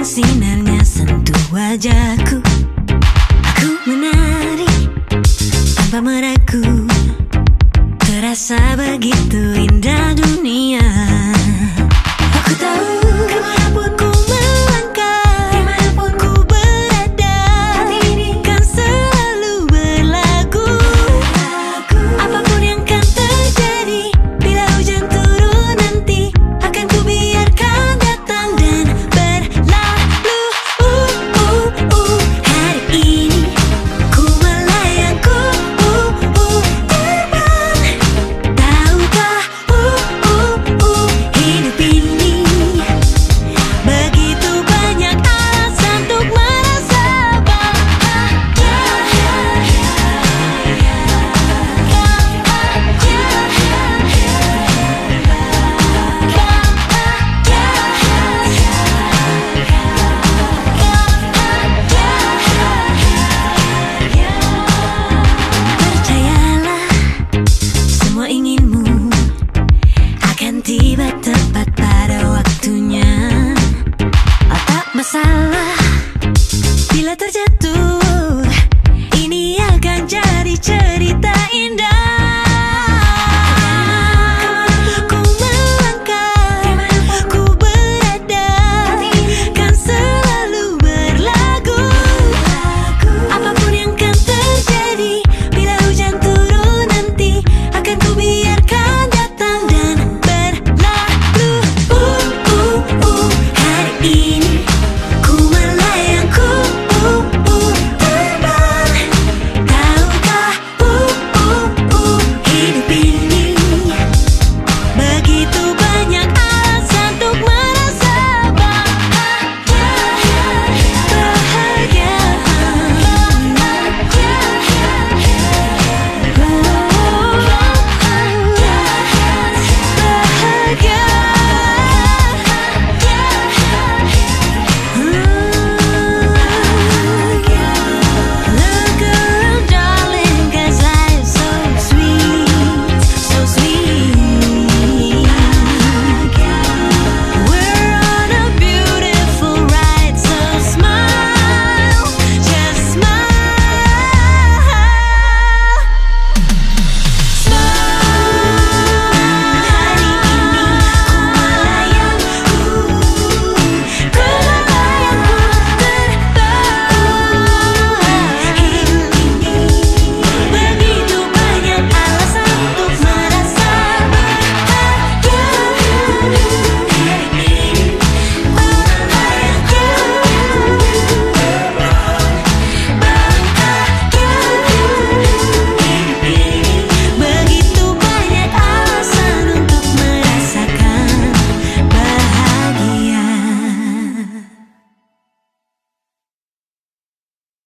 sinarnya sentuh wajahku. masalah Bila terjatuh Ini akan jadi cerita.